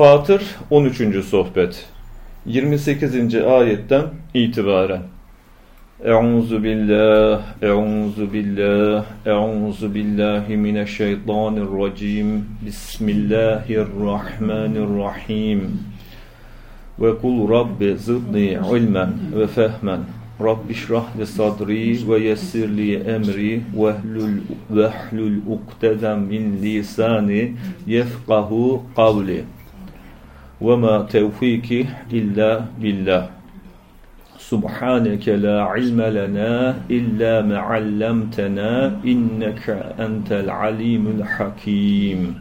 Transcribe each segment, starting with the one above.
Fatır 13. sohbet 28. ayetten itibaren Euzu billah, euzu billah, euzu billahi mineşşeytanirracim. Bismillahirrahmanirrahim. Ve kul rabbi zidni ilmen ve fehmen. Rabbi şrah li sadri ve yessir li emri vehlul vehlul ukdeden min lisani yefkahu kavli. وما توفيقي إلا بالله. سبحانك لا علم لنا إلا ما علمتنا إنك أنت العليم الحكيم.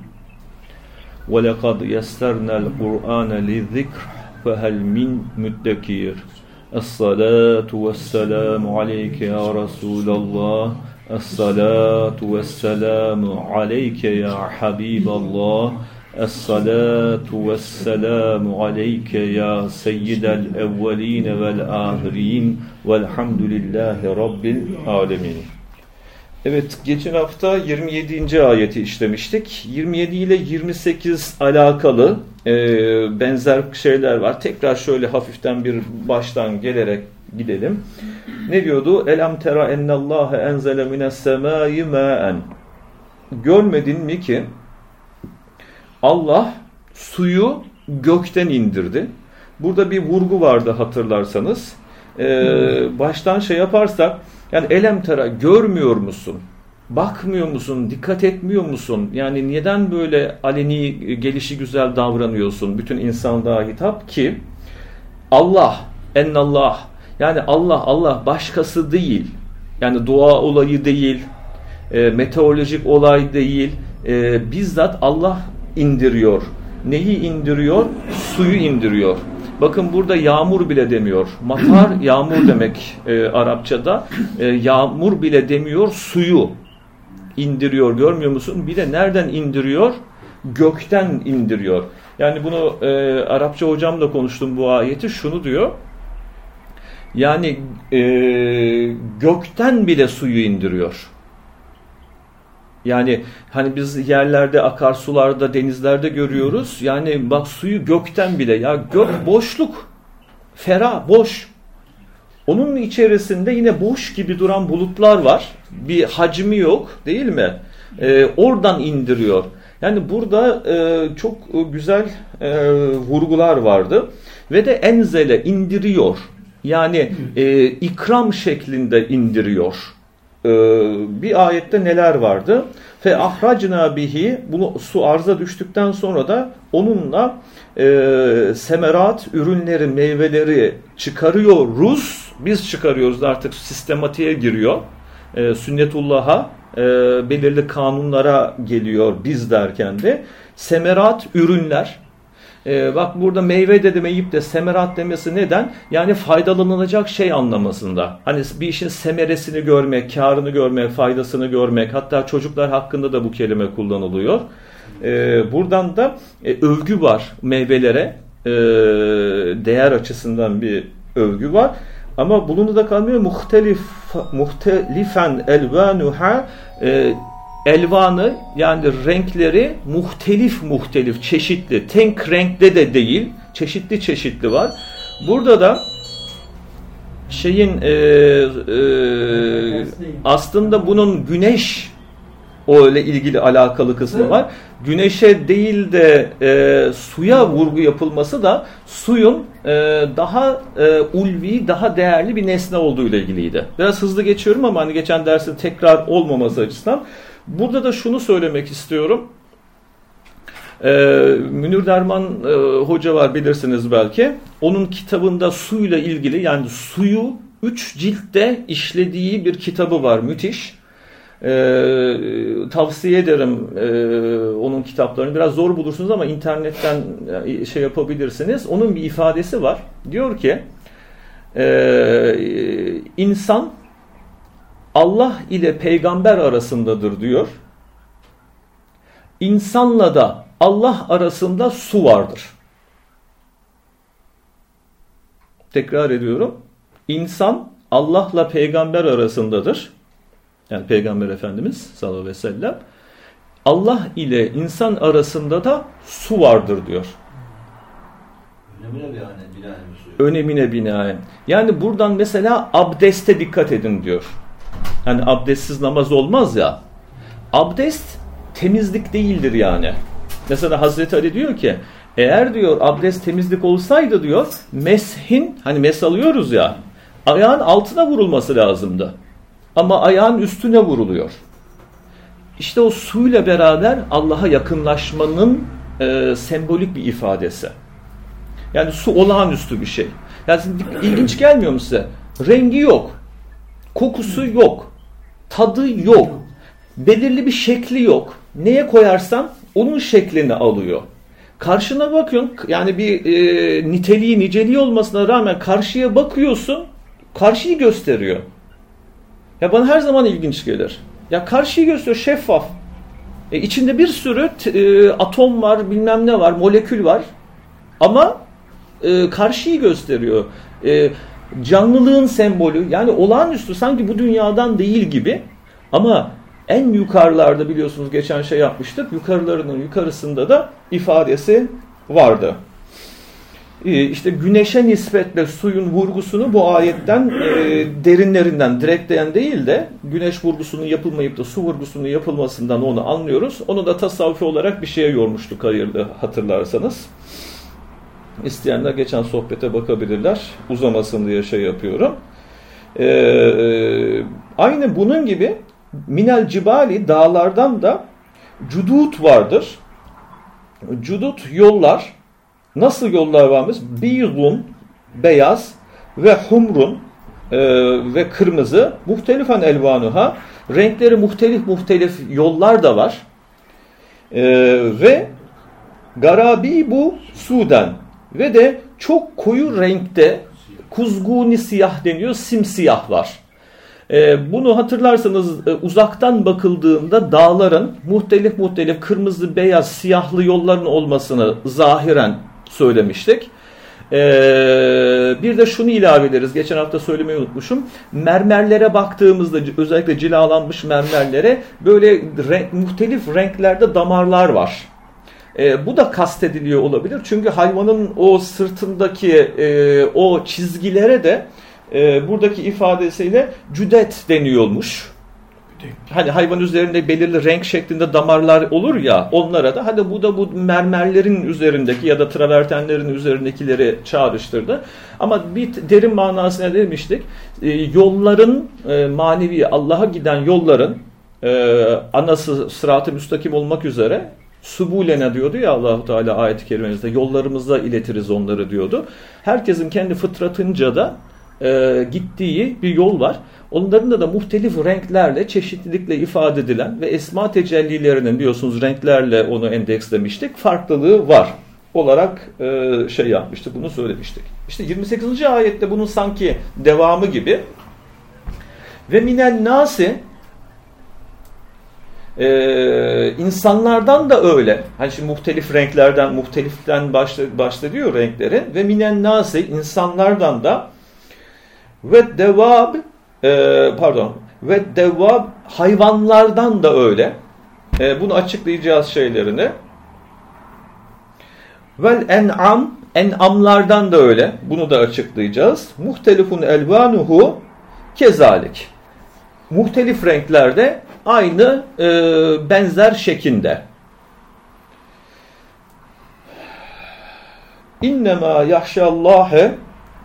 ولقد يسرنا القرآن للذكر فهل من مدكير الصلاة والسلام عليك يا رسول الله. الصلاة والسلام عليك يا حبيب الله. Es-salatu vesselamu aleyke ya seyyidel evvelin vel ahirin velhamdülillahi rabbil alemin. Evet, geçen hafta 27. ayeti işlemiştik. 27 ile 28 alakalı e, benzer şeyler var. Tekrar şöyle hafiften bir baştan gelerek gidelim. Ne diyordu? Elem tera ennallâhe enzele mines semâi mâen. Görmedin mi ki Allah suyu gökten indirdi. Burada bir vurgu vardı hatırlarsanız. Ee, baştan şey yaparsak yani elem tera görmüyor musun? Bakmıyor musun? Dikkat etmiyor musun? Yani neden böyle aleni gelişi güzel davranıyorsun? Bütün insanlığa hitap ki Allah, ennallah yani Allah Allah başkası değil. Yani doğa olayı değil, e, meteorolojik olay değil. E, bizzat Allah indiriyor. Neyi indiriyor? Suyu indiriyor. Bakın burada yağmur bile demiyor. Matar yağmur demek e, Arapçada. E, yağmur bile demiyor suyu indiriyor görmüyor musun? Bir de nereden indiriyor? Gökten indiriyor. Yani bunu e, Arapça hocamla konuştum bu ayeti şunu diyor. Yani e, gökten bile suyu indiriyor. Yani hani biz yerlerde, akarsularda, denizlerde görüyoruz. Yani bak suyu gökten bile. Ya gök boşluk. Ferah, boş. Onun içerisinde yine boş gibi duran bulutlar var. Bir hacmi yok değil mi? Ee, oradan indiriyor. Yani burada e, çok güzel e, vurgular vardı. Ve de enzele indiriyor. Yani e, ikram şeklinde indiriyor. E, bir ayette neler vardı? Fe ahracna bihi bunu su arza düştükten sonra da onunla e, semerat ürünleri, meyveleri çıkarıyoruz. Biz çıkarıyoruz artık sistematiğe giriyor. E, sünnetullah'a e, belirli kanunlara geliyor biz derken de. Semerat ürünler. E, bak burada meyve de demeyip de semerat demesi neden? Yani faydalanılacak şey anlamasında. Hani bir işin semeresini görmek, karını görmek, faydasını görmek. Hatta çocuklar hakkında da bu kelime kullanılıyor. E, buradan da e, övgü var meyvelere. E, değer açısından bir övgü var. Ama bunun da kalmıyor. Muhtelif, muhtelifen elvanuha e, elvanı yani renkleri muhtelif muhtelif çeşitli. Tek renkte de değil. Çeşitli çeşitli var. Burada da şeyin e, e, aslında bunun güneş o ile ilgili alakalı kısmı var. Güneşe değil de e, suya vurgu yapılması da suyun e, daha e, ulvi, daha değerli bir nesne olduğu ile ilgiliydi. Biraz hızlı geçiyorum ama hani geçen dersin tekrar olmaması açısından. Burada da şunu söylemek istiyorum. Ee, Münir Derman e, hoca var bilirsiniz belki. Onun kitabında suyla ilgili yani suyu üç ciltte işlediği bir kitabı var müthiş. Ee, tavsiye ederim e, onun kitaplarını. Biraz zor bulursunuz ama internetten e, şey yapabilirsiniz. Onun bir ifadesi var. Diyor ki e, insan Allah ile peygamber arasındadır diyor. İnsanla da Allah arasında su vardır. Tekrar ediyorum. İnsan Allah'la peygamber arasındadır. Yani peygamber efendimiz sallallahu aleyhi ve sellem. Allah ile insan arasında da su vardır diyor. Önemine binaen, binaen Önemine binaen. Yani buradan mesela abdeste dikkat edin diyor. Hani abdestsiz namaz olmaz ya. Abdest temizlik değildir yani. Mesela Hazreti Ali diyor ki eğer diyor abdest temizlik olsaydı diyor meshin hani mes alıyoruz ya ayağın altına vurulması lazımdı. Ama ayağın üstüne vuruluyor. İşte o suyla beraber Allah'a yakınlaşmanın e, sembolik bir ifadesi. Yani su olağanüstü bir şey. Yani ilginç gelmiyor mu size? Rengi yok. Kokusu yok. Tadı yok. Belirli bir şekli yok. Neye koyarsan onun şeklini alıyor. Karşına bakıyorsun yani bir e, niteliği niceliği olmasına rağmen karşıya bakıyorsun karşıyı gösteriyor. Ya bana her zaman ilginç gelir. Ya karşıyı gösteriyor şeffaf. E, içinde bir sürü e, atom var bilmem ne var molekül var. Ama e, karşıyı gösteriyor. E, canlılığın sembolü yani olağanüstü sanki bu dünyadan değil gibi ama en yukarılarda biliyorsunuz geçen şey yapmıştık. Yukarılarının yukarısında da ifadesi vardı. Ee, işte güneşe nispetle suyun vurgusunu bu ayetten e, derinlerinden direkleyen değil de güneş vurgusunun yapılmayıp da su vurgusunun yapılmasından onu anlıyoruz. Onu da tasavvufi olarak bir şeye yormuştuk hayırlı hatırlarsanız. İsteyenler geçen sohbete bakabilirler. Uzamasın diye şey yapıyorum. Ee, aynı bunun gibi Minel Cibali dağlardan da cudut vardır. Cudut yollar. Nasıl yollar varmış? Biyzun, beyaz ve humrun e, ve kırmızı. Muhtelifan elvanuha. Renkleri muhtelif muhtelif yollar da var. E, ve garabi bu suden ve de çok koyu renkte kuzguni siyah deniyor simsiyah var. E, bunu hatırlarsanız e, uzaktan bakıldığında dağların muhtelif muhtelif kırmızı, beyaz, siyahlı yolların olmasını zahiren söylemiştik. E, bir de şunu ilave ederiz. Geçen hafta söylemeyi unutmuşum. Mermerlere baktığımızda özellikle cilalanmış mermerlere böyle renk, muhtelif renklerde damarlar var. E, bu da kastediliyor olabilir. Çünkü hayvanın o sırtındaki e, o çizgilere de e, buradaki ifadesiyle cüdet deniyormuş. Hani hayvan üzerinde belirli renk şeklinde damarlar olur ya onlara da hadi bu da bu mermerlerin üzerindeki ya da travertenlerin üzerindekileri çağrıştırdı. Ama bir derin manasına demiştik. E, yolların e, manevi Allah'a giden yolların e, anası sırat-ı müstakim olmak üzere subulene diyordu ya Allahu Teala ayet-i kerimemizde yollarımızda iletiriz onları diyordu. Herkesin kendi fıtratınca da e, gittiği bir yol var. Onların da, da muhtelif renklerle, çeşitlilikle ifade edilen ve esma tecellilerinin biliyorsunuz renklerle onu endekslemiştik. Farklılığı var olarak e, şey yapmıştık, bunu söylemiştik. İşte 28. ayette bunun sanki devamı gibi ve minen nasi ee, insanlardan da öyle. Hani şimdi muhtelif renklerden, muhteliften başla, diyor renkleri. Ve minen nasi insanlardan da ve devab e, pardon ve devab hayvanlardan da öyle. E, bunu açıklayacağız şeylerini. Vel en'am en'amlardan da öyle. Bunu da açıklayacağız. Muhtelifun elvanuhu kezalik. Muhtelif renklerde aynı e, benzer şekilde. İnnemâ yahşallâhe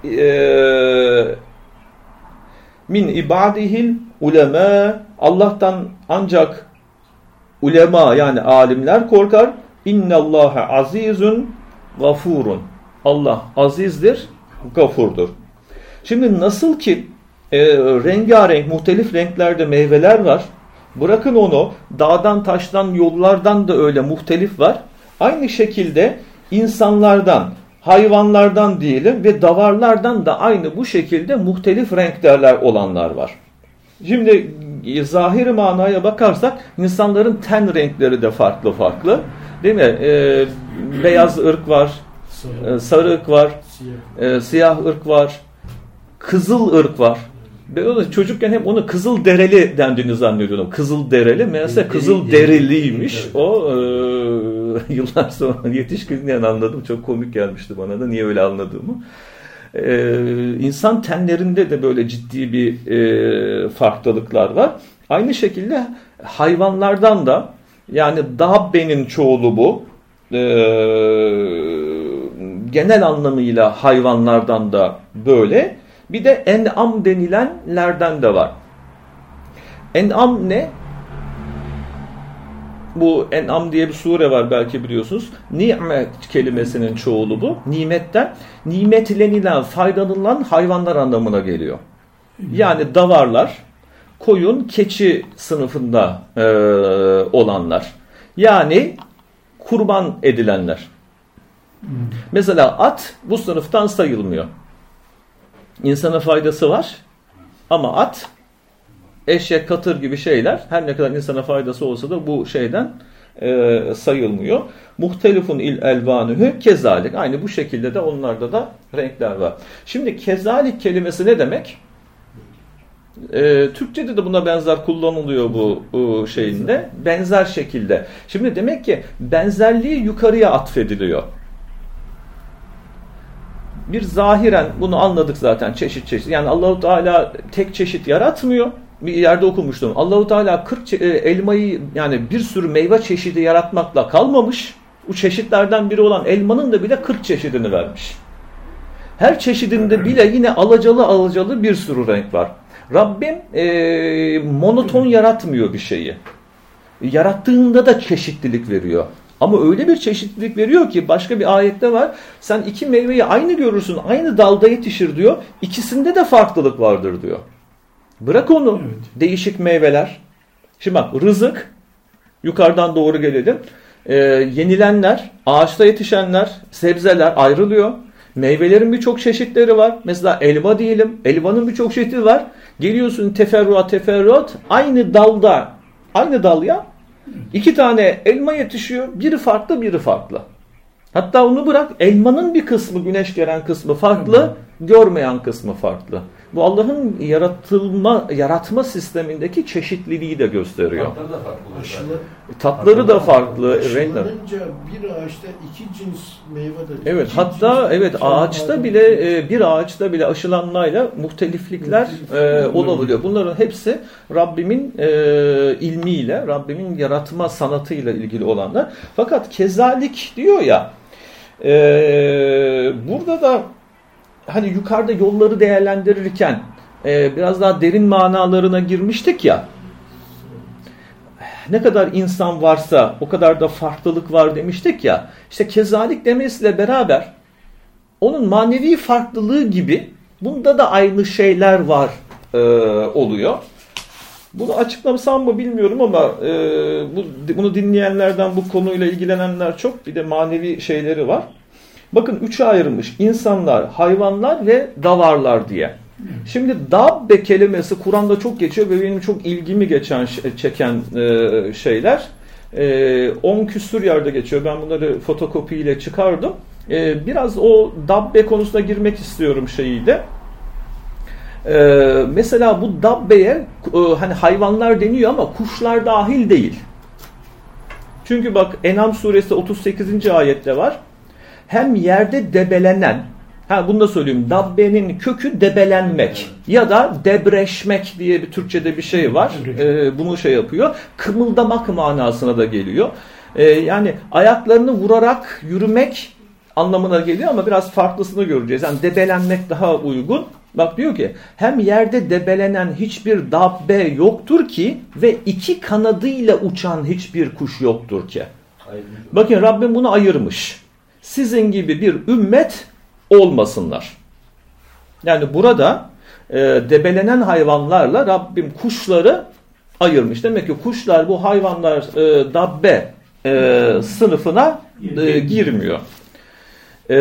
e, min ibadihil ulema Allah'tan ancak ulema yani alimler korkar. İnnallâhe azizun gafurun. Allah azizdir, gafurdur. Şimdi nasıl ki e, rengarenk, muhtelif renklerde meyveler var. Bırakın onu dağdan, taştan, yollardan da öyle muhtelif var. Aynı şekilde insanlardan, hayvanlardan diyelim ve davarlardan da aynı bu şekilde muhtelif renklerler olanlar var. Şimdi e, zahiri manaya bakarsak insanların ten renkleri de farklı farklı. Değil mi? Ee, beyaz ırk var, sarı, sarı ırk var, siyah. E, siyah ırk var, kızıl ırk var. Ben onu çocukken hep onu kızıl dereli dendiğini zannediyordum. Kızıl dereli meğerse kızıl deriliymiş. O e, yıllar sonra yetişkinliğen anladım. Çok komik gelmişti bana da niye öyle anladığımı. Ee, insan tenlerinde de böyle ciddi bir e, farklılıklar var. Aynı şekilde hayvanlardan da yani dabbenin çoğulu bu. Ee, genel anlamıyla hayvanlardan da böyle. Bir de en'am denilenlerden de var. En'am ne? Bu En'am diye bir sure var belki biliyorsunuz. Nimet kelimesinin çoğulu bu. Nimetten. Nimetlenilen, faydalanılan hayvanlar anlamına geliyor. Yani davarlar, koyun, keçi sınıfında e, olanlar. Yani kurban edilenler. Mesela at bu sınıftan sayılmıyor. İnsana faydası var ama at eşek, katır gibi şeyler her ne kadar insana faydası olsa da bu şeyden e, sayılmıyor. Muhtelifun il elvanühü kezalik. Aynı bu şekilde de onlarda da renkler var. Şimdi kezalik kelimesi ne demek? E, Türkçe'de de buna benzer kullanılıyor bu, bu şeyinde. Benzer şekilde. Şimdi demek ki benzerliği yukarıya atfediliyor. Bir zahiren bunu anladık zaten çeşit çeşit. Yani Allahu Teala tek çeşit yaratmıyor bir yerde okumuştum. Allahu Teala 40 e, elmayı yani bir sürü meyve çeşidi yaratmakla kalmamış. Bu çeşitlerden biri olan elmanın da bile 40 çeşidini vermiş. Her çeşidinde bile yine alacalı alacalı bir sürü renk var. Rabbim e, monoton yaratmıyor bir şeyi. Yarattığında da çeşitlilik veriyor. Ama öyle bir çeşitlilik veriyor ki başka bir ayette var. Sen iki meyveyi aynı görürsün, aynı dalda yetişir diyor. İkisinde de farklılık vardır diyor. Bırak onu. Evet. Değişik meyveler. Şimdi bak rızık yukarıdan doğru gelelim. Ee, yenilenler, ağaçta yetişenler, sebzeler ayrılıyor. Meyvelerin birçok çeşitleri var. Mesela elma diyelim. Elmanın birçok çeşidi var. Geliyorsun teferruat teferruat. Aynı dalda, aynı dal ya. İki tane elma yetişiyor. Biri farklı, biri farklı. Hatta onu bırak elmanın bir kısmı güneş gelen kısmı farklı, görmeyen kısmı farklı. Bu Allah'ın yaratılma yaratma sistemindeki çeşitliliği de gösteriyor. Tatları da farklı. Aşılı, Tatları da farklı. Renkler. bir ağaçta iki cins meyve de. Evet, hatta evet ağaçta bile e, bir ağaçta bile aşılanmayla muhteliflikler e, olabiliyor. Bunların hepsi Rabbimin e, ilmiyle, Rabbimin yaratma sanatıyla ilgili olanlar. Fakat kezalik diyor ya e, burada da hani yukarıda yolları değerlendirirken e, biraz daha derin manalarına girmiştik ya. Ne kadar insan varsa o kadar da farklılık var demiştik ya. İşte kezalik demesiyle beraber onun manevi farklılığı gibi bunda da aynı şeyler var e, oluyor. Bunu açıklamasam mı bilmiyorum ama e, bu, bunu dinleyenlerden bu konuyla ilgilenenler çok. Bir de manevi şeyleri var. Bakın üçe ayrılmış. İnsanlar, hayvanlar ve davarlar diye. Şimdi dabbe kelimesi Kur'an'da çok geçiyor ve benim çok ilgimi geçen çeken e, şeyler. 10 e, küsur yerde geçiyor. Ben bunları fotokopiyle çıkardım. E, biraz o dabbe konusuna girmek istiyorum şeyi de. Mesela bu dabbeye hani hayvanlar deniyor ama kuşlar dahil değil. Çünkü bak Enam suresi 38. ayette var hem yerde debelenen, ha bunu da söyleyeyim, dabbenin kökü debelenmek ya da debreşmek diye bir Türkçe'de bir şey var. Ee, bunu şey yapıyor. Kımıldamak manasına da geliyor. Ee, yani ayaklarını vurarak yürümek anlamına geliyor ama biraz farklısını göreceğiz. Yani debelenmek daha uygun. Bak diyor ki hem yerde debelenen hiçbir dabbe yoktur ki ve iki kanadıyla uçan hiçbir kuş yoktur ki. Bakın Rabbim bunu ayırmış sizin gibi bir ümmet olmasınlar. Yani burada e, debelenen hayvanlarla Rabbim kuşları ayırmış. Demek ki kuşlar bu hayvanlar e, dabbe e, sınıfına e, girmiyor. E,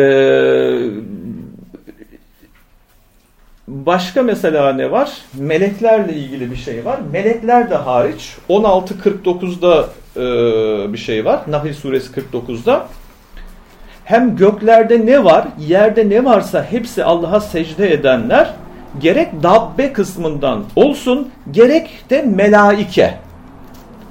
başka mesela ne var? Meleklerle ilgili bir şey var. Melekler de hariç 16.49'da e, bir şey var. Nahil suresi 49'da hem göklerde ne var, yerde ne varsa hepsi Allah'a secde edenler gerek dabbe kısmından olsun gerek de melaike.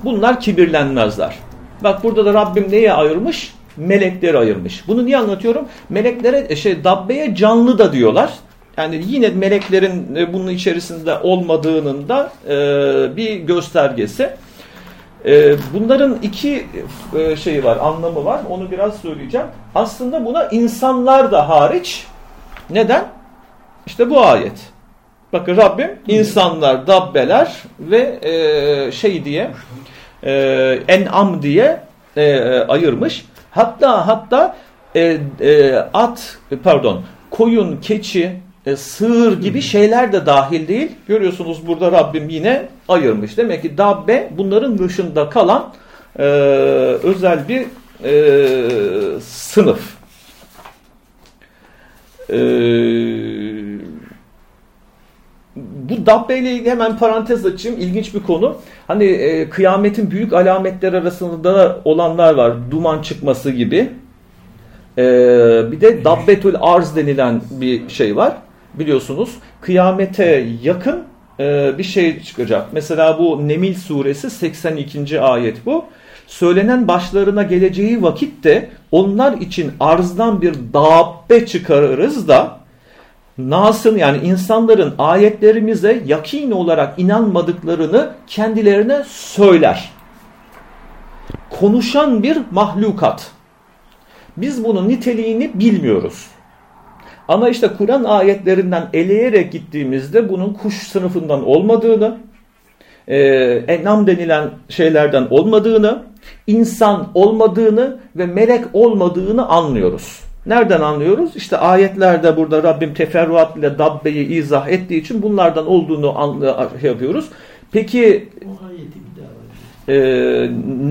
Bunlar kibirlenmezler. Bak burada da Rabbim neye ayırmış? Melekleri ayırmış. Bunu niye anlatıyorum? Meleklere e, şey Dabbe'ye canlı da diyorlar. Yani yine meleklerin e, bunun içerisinde olmadığının da e, bir göstergesi. E, bunların iki e, şeyi var, anlamı var. Onu biraz söyleyeceğim. Aslında buna insanlar da hariç. Neden? İşte bu ayet. Bakın Rabbim insanlar, dabbeler ve e, şey diye e, en'am diye e, ayırmış. Hatta hatta e, at pardon koyun, keçi, e, sığır gibi şeyler de dahil değil. Görüyorsunuz burada Rabbim yine ayırmış. Demek ki dabbe bunların dışında kalan e, özel bir e, sınıf. E, bu dabbe ile ilgili hemen parantez açayım. İlginç bir konu. Hani e, kıyametin büyük alametler arasında olanlar var. Duman çıkması gibi. E, bir de dabbetül arz denilen bir şey var biliyorsunuz kıyamete yakın e, bir şey çıkacak. Mesela bu Nemil suresi 82. ayet bu. Söylenen başlarına geleceği vakitte onlar için arzdan bir dabbe çıkarırız da Nas'ın yani insanların ayetlerimize yakin olarak inanmadıklarını kendilerine söyler. Konuşan bir mahlukat. Biz bunun niteliğini bilmiyoruz. Ama işte Kur'an ayetlerinden eleyerek gittiğimizde bunun kuş sınıfından olmadığını, e, enam denilen şeylerden olmadığını, insan olmadığını ve melek olmadığını anlıyoruz. Nereden anlıyoruz? İşte ayetlerde burada Rabbim teferruat ile dabbeyi izah ettiği için bunlardan olduğunu şey yapıyoruz. Peki e,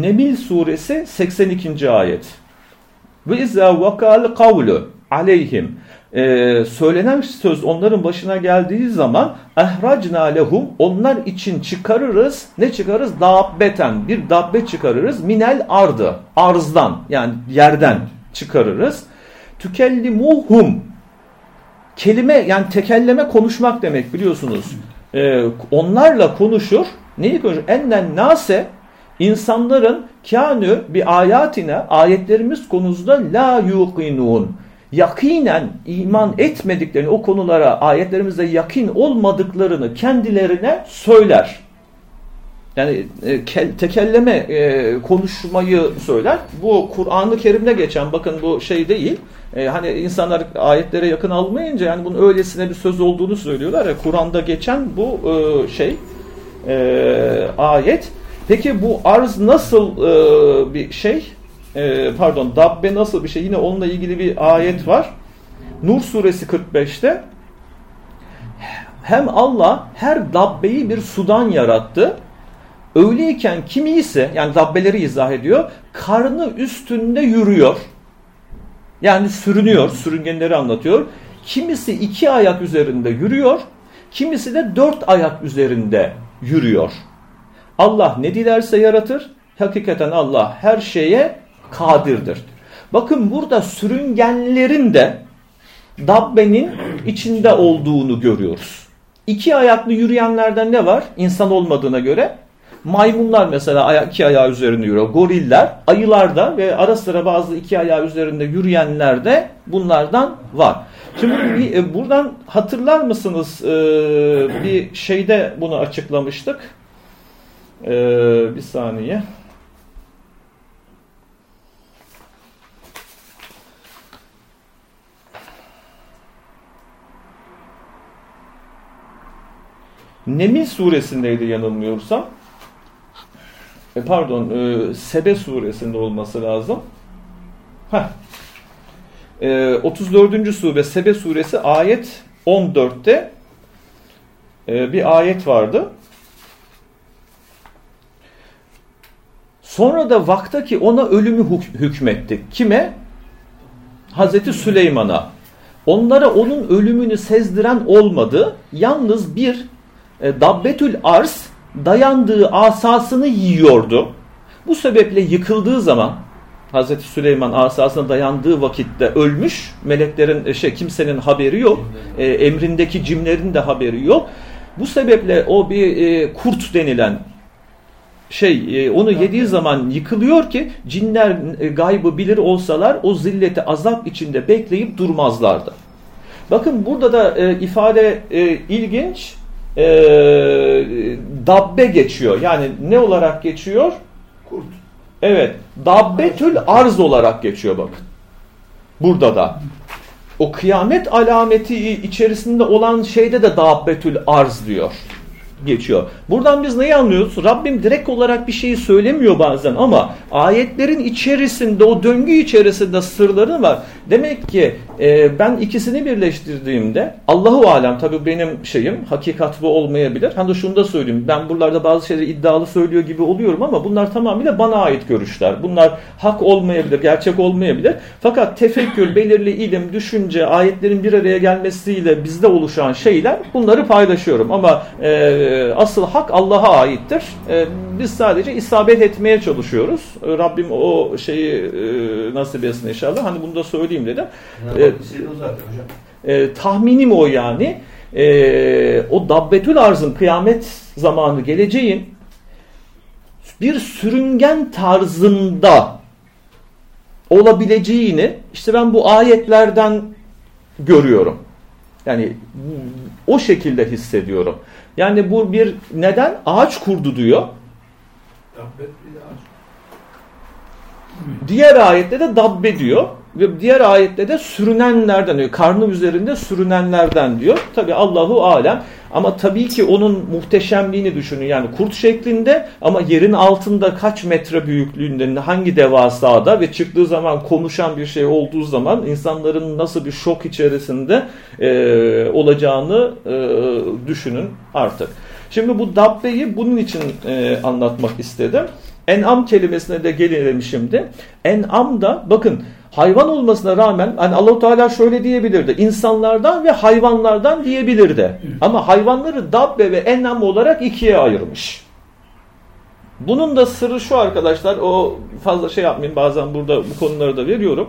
Nemil suresi 82. ayet. Ve izâ vakâl kavlu aleyhim e, söylenen söz onların başına geldiği zaman ehracna lehum onlar için çıkarırız. Ne çıkarırız? Dabbeten. Bir dabbe çıkarırız. Minel ardı. Arzdan. Yani yerden çıkarırız. Tükellimuhum. Kelime yani tekelleme konuşmak demek biliyorsunuz. E, onlarla konuşur. Neyi konuşur? Ennen nase. İnsanların kânü bir ayatine ayetlerimiz konusunda la yuqinun yakinen iman etmediklerini, o konulara ayetlerimizde yakin olmadıklarını kendilerine söyler. Yani e, tekelleme e, konuşmayı söyler. Bu Kur'an-ı Kerim'de geçen bakın bu şey değil. E, hani insanlar ayetlere yakın almayınca yani bunun öylesine bir söz olduğunu söylüyorlar. Kur'an'da geçen bu şey ayet. Peki bu arz nasıl e, bir şey? E, pardon dabbe nasıl bir şey yine onunla ilgili bir ayet var. Nur suresi 45'te hem Allah her dabbeyi bir sudan yarattı. Öyleyken kimi ise yani dabbeleri izah ediyor karnı üstünde yürüyor. Yani sürünüyor, sürüngenleri anlatıyor. Kimisi iki ayak üzerinde yürüyor, kimisi de dört ayak üzerinde yürüyor. Allah ne dilerse yaratır. Hakikaten Allah her şeye kadirdir. Bakın burada sürüngenlerin de dabbenin içinde olduğunu görüyoruz. İki ayaklı yürüyenlerden ne var? İnsan olmadığına göre. Maymunlar mesela iki ayağı üzerinde yürüyor. Goriller, ayılar da ve ara sıra bazı iki ayağı üzerinde yürüyenler de bunlardan var. Şimdi e, buradan hatırlar mısınız e, bir şeyde bunu açıklamıştık. E, bir saniye. Nemil suresindeydi yanılmıyorsam. E, pardon, e, Sebe suresinde olması lazım. Heh. E, 34. sure Sebe suresi ayet 14'te e, bir ayet vardı. Sonra da vaktaki ona ölümü hükmettik. Kime? Hazreti Süleyman'a. Onlara onun ölümünü sezdiren olmadı. Yalnız bir e, Dabbetül Ars dayandığı asasını yiyordu. Bu sebeple yıkıldığı zaman Hazreti Süleyman asasına dayandığı vakitte ölmüş. Meleklerin e, şey kimsenin haberi yok. E, emrindeki cimlerin de haberi yok. Bu sebeple o bir e, kurt denilen şey e, onu yediği zaman yıkılıyor ki cinler e, gaybı bilir olsalar o zilleti azap içinde bekleyip durmazlardı. Bakın burada da e, ifade e, ilginç. E, dabbe geçiyor. Yani ne olarak geçiyor? Kurt. Evet. Dabbetül arz olarak geçiyor bakın. Burada da. O kıyamet alameti içerisinde olan şeyde de dabbetül arz diyor geçiyor. Buradan biz neyi anlıyoruz? Rabbim direkt olarak bir şeyi söylemiyor bazen ama ayetlerin içerisinde o döngü içerisinde sırları var. Demek ki e, ben ikisini birleştirdiğimde Allahu alem tabii benim şeyim hakikat bu olmayabilir. Hani şunu da söyleyeyim. Ben buralarda bazı şeyleri iddialı söylüyor gibi oluyorum ama bunlar tamamıyla bana ait görüşler. Bunlar hak olmayabilir, gerçek olmayabilir. Fakat tefekkür, belirli ilim, düşünce, ayetlerin bir araya gelmesiyle bizde oluşan şeyler bunları paylaşıyorum. Ama e, e, asıl hak Allah'a aittir. E, biz sadece isabet etmeye çalışıyoruz. E, Rabbim o şeyi e, nasip etsin inşallah. Hani bunu da söyleyeyim dedim. E, e, tahminim o yani. E, o dabbetül arzın kıyamet zamanı geleceğin bir sürüngen tarzında olabileceğini işte ben bu ayetlerden görüyorum. Yani o şekilde hissediyorum. Yani bu bir neden? Ağaç kurdu diyor. Diğer ayette de dabbe diyor. Ve diğer ayette de sürünenlerden diyor. Karnı üzerinde sürünenlerden diyor. Tabi Allahu alem. Ama tabii ki onun muhteşemliğini düşünün. Yani kurt şeklinde ama yerin altında kaç metre büyüklüğünde hangi devasada ve çıktığı zaman konuşan bir şey olduğu zaman insanların nasıl bir şok içerisinde e, olacağını e, düşünün artık. Şimdi bu dabbeyi bunun için e, anlatmak istedim. En'am kelimesine de gelelim şimdi. En'am da bakın hayvan olmasına rağmen hani Allahu Teala şöyle diyebilirdi. İnsanlardan ve hayvanlardan diyebilirdi. Ama hayvanları dabbe ve en'am olarak ikiye ayırmış. Bunun da sırrı şu arkadaşlar. O fazla şey yapmayayım bazen burada bu konuları da veriyorum.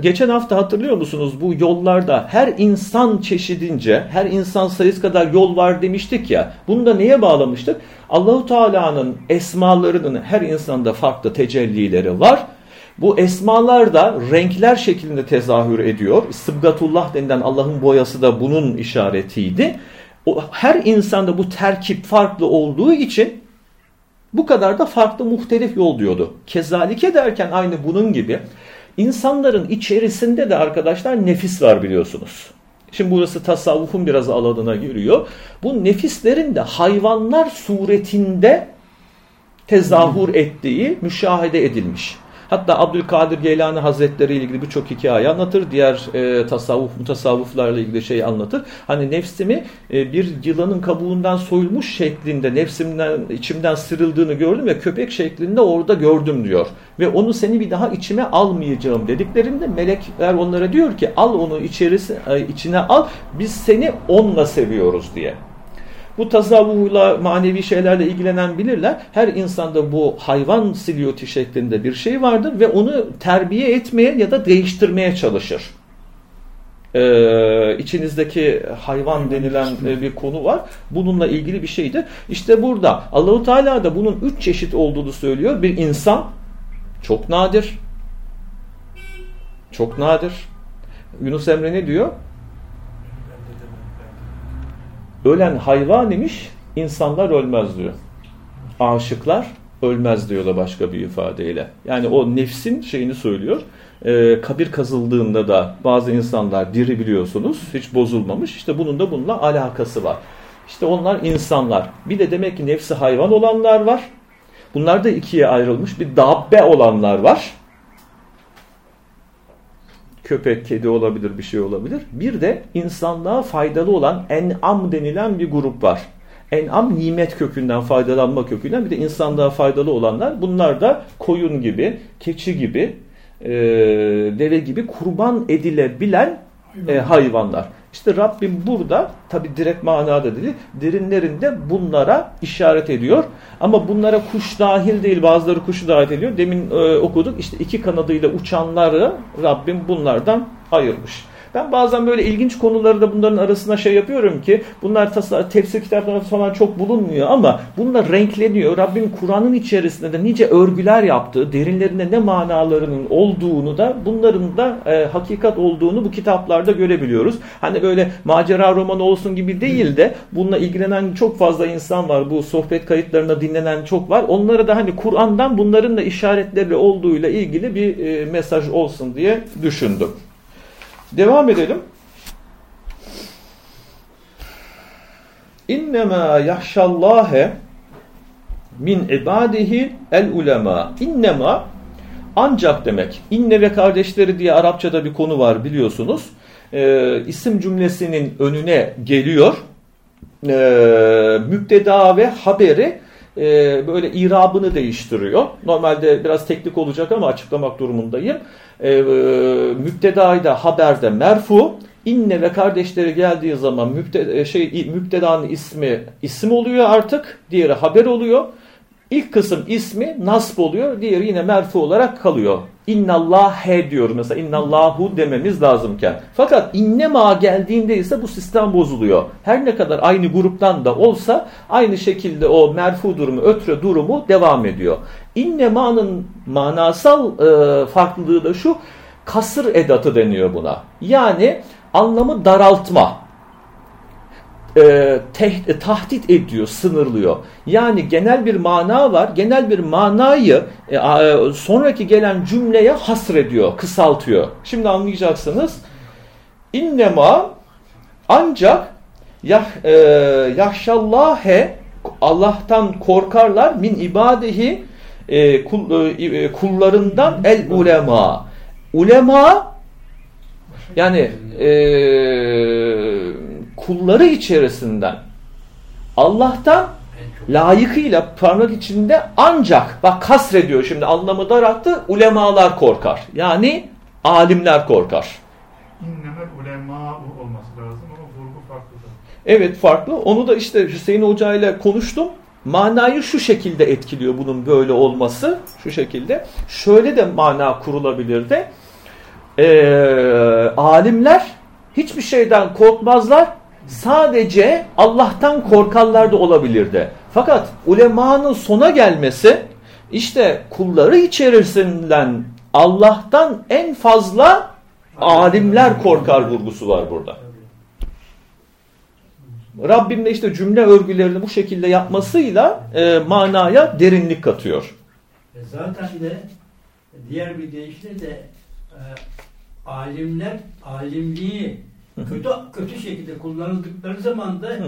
Geçen hafta hatırlıyor musunuz bu yollarda her insan çeşidince, her insan sayısı kadar yol var demiştik ya. Bunu da neye bağlamıştık? Allahu Teala'nın esmalarının her insanda farklı tecellileri var. Bu esmalar da renkler şeklinde tezahür ediyor. Sıbgatullah denilen Allah'ın boyası da bunun işaretiydi. O, her insanda bu terkip farklı olduğu için bu kadar da farklı muhtelif yol diyordu. Kezalike derken aynı bunun gibi İnsanların içerisinde de arkadaşlar nefis var biliyorsunuz. Şimdi burası tasavvufun biraz alanına giriyor. Bu nefislerin de hayvanlar suretinde tezahür ettiği müşahede edilmiş. Hatta Abdülkadir Geylani Hazretleri ile ilgili birçok hikaye anlatır. Diğer e, tasavvuf, mutasavvuflarla ilgili şey anlatır. Hani nefsimi e, bir yılanın kabuğundan soyulmuş şeklinde nefsimden, içimden sırıldığını gördüm ve köpek şeklinde orada gördüm diyor. Ve onu seni bir daha içime almayacağım dediklerinde melekler onlara diyor ki al onu içerisi, e, içine al biz seni onunla seviyoruz diye. Bu tasavvufla manevi şeylerle ilgilenen bilirler. Her insanda bu hayvan silüeti şeklinde bir şey vardır ve onu terbiye etmeye ya da değiştirmeye çalışır. Ee, içinizdeki hayvan denilen bir konu var. Bununla ilgili bir şeydi. İşte burada Allahu Teala da bunun üç çeşit olduğunu söylüyor. Bir insan çok nadir. Çok nadir. Yunus Emre ne diyor? Ölen hayvan imiş, insanlar ölmez diyor. Aşıklar ölmez diyor da başka bir ifadeyle. Yani o nefsin şeyini söylüyor. Ee, kabir kazıldığında da bazı insanlar diri biliyorsunuz, hiç bozulmamış. İşte bunun da bununla alakası var. İşte onlar insanlar. Bir de demek ki nefsi hayvan olanlar var. Bunlar da ikiye ayrılmış. Bir dabbe olanlar var köpek, kedi olabilir, bir şey olabilir. Bir de insanlığa faydalı olan en'am denilen bir grup var. En'am nimet kökünden, faydalanma kökünden bir de insanlığa faydalı olanlar. Bunlar da koyun gibi, keçi gibi, e, deve gibi kurban edilebilen e, hayvanlar. İşte Rabbim burada tabi direkt manada değil, derinlerinde bunlara işaret ediyor. Ama bunlara kuş dahil değil, bazıları kuşu dahil ediyor. Demin e, okuduk işte iki kanadıyla uçanları Rabbim bunlardan ayırmış. Ben bazen böyle ilginç konuları da bunların arasına şey yapıyorum ki bunlar tasar, tefsir kitaplarında falan çok bulunmuyor ama bunlar renkleniyor. Rabbim Kur'an'ın içerisinde de nice örgüler yaptığı, derinlerinde ne manalarının olduğunu da bunların da e, hakikat olduğunu bu kitaplarda görebiliyoruz. Hani böyle macera romanı olsun gibi değil de bununla ilgilenen çok fazla insan var. Bu sohbet kayıtlarında dinlenen çok var. Onlara da hani Kur'an'dan bunların da işaretleri olduğuyla ilgili bir e, mesaj olsun diye düşündüm. Devam edelim. İnnemâ yahşallâhe min ibadihi el ulema. İnnema ancak demek. İnne ve kardeşleri diye Arapçada bir konu var biliyorsunuz. Ee, isim cümlesinin önüne geliyor. Ee, müpteda ve haberi e, böyle irabını değiştiriyor. Normalde biraz teknik olacak ama açıklamak durumundayım. E, e, müptedayda haberde merfu, inne ve kardeşleri geldiği zaman müpte, e, şey müptedanın ismi isim oluyor artık, diğeri haber oluyor. İlk kısım ismi nasb oluyor, diğeri yine merfu olarak kalıyor. İnnallâhe diyoruz mesela innallahu dememiz lazımken. Fakat innema geldiğinde ise bu sistem bozuluyor. Her ne kadar aynı gruptan da olsa aynı şekilde o merfu durumu, ötre durumu devam ediyor. İnnema'nın manasal e, farklılığı da şu, kasır edatı deniyor buna. Yani anlamı daraltma e, te, tahdit ediyor, sınırlıyor. Yani genel bir mana var. Genel bir manayı e, e, sonraki gelen cümleye hasrediyor, kısaltıyor. Şimdi anlayacaksınız. İnnema ancak yah, e, yahşallâhe Allah'tan korkarlar min ibadehi e, kul, e, kullarından el ulema. Ulema yani eee kulları içerisinden Allah'tan layıkıyla parmak içinde ancak bak kasrediyor şimdi anlamı daralttı ulemalar korkar. Yani alimler korkar. İnnemel ulema olması lazım ama vurgu farklı. Evet farklı. Onu da işte Hüseyin Hoca ile konuştum. Manayı şu şekilde etkiliyor bunun böyle olması. Şu şekilde. Şöyle de mana kurulabilir de. Ee, alimler hiçbir şeyden korkmazlar sadece Allah'tan korkanlar da olabilirdi. Fakat ulemanın sona gelmesi işte kulları içerisinden Allah'tan en fazla alimler korkar vurgusu var burada. Rabbim de işte cümle örgülerini bu şekilde yapmasıyla e, manaya derinlik katıyor. E zaten de diğer bir deyişle de e, alimler alimliği kötü kötü şekilde kullanıldıkları zaman da en